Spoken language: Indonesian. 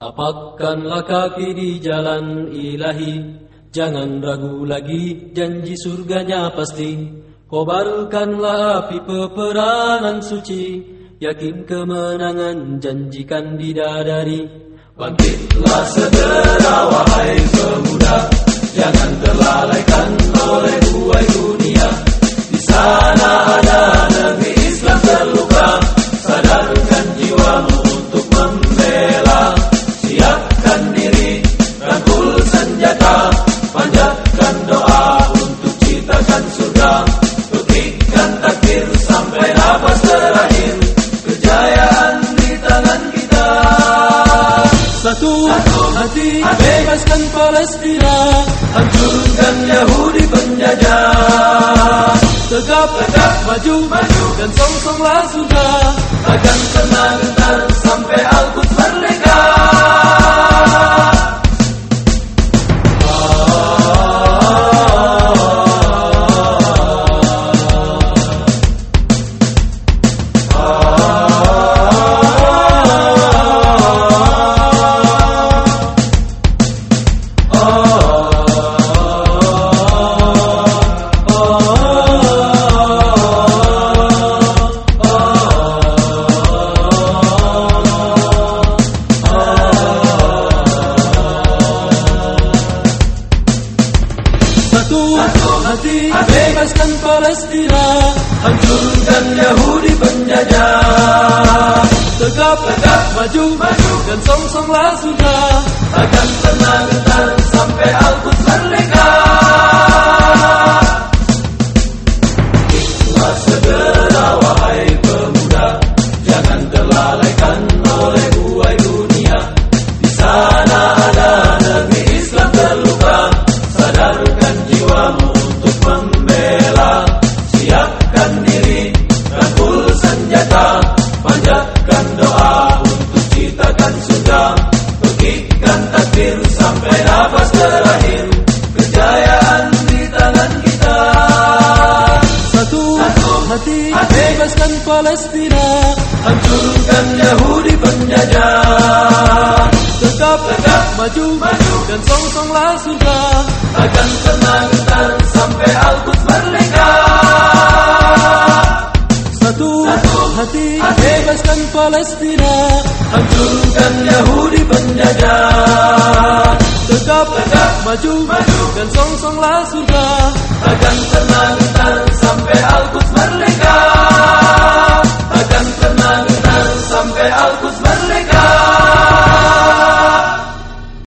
Tapakkanlah kaki di jalan ilahi. Jangan ragu lagi janji surganya pasti. Kobarkanlah api peperanan suci. Yakin kemenangan janjikan bidadari. Bangkitlah segera wahai pemuda. Jangan terlalaikan oleh buai dunia. Di sana Satu, hati, bebaskan Palestina. Hancurkan Yahudi penjajah. Tegap, tegap, maju, maju Dan song-songlah surga Takkan bebaskan Palestina Hancurkan Yahudi penjajah. Tegap, tegap, maju, maju Dan song-songlah surga Takkan pernah gentar sampai Al-Quds merdeka. Ikhlas segera wahai pemuda Jangan terlalaikan oleh buai dunia. Di sana Panjatkan doa untuk ciptakan surga Buktikan takdir sampai nafas terakhir. Kejayaan di tangan kita. Satu, Satu hati, bebaskan Palestina. Hancurkan Yahudi penjajah. Tegap, tegap, maju, maju. Dan song-songlah surga Takkan pernah gentar sampai Al-Quds merdeka. Satu, Satu hati, bebaskan Palestina Hancurkan Yahudi penjajah. Tegap, tegap, maju, maju Dan songsonglah surga. Takkan tenang dan sampai Al-Quds merdeka. Takkan tenang dan sampai Al-Quds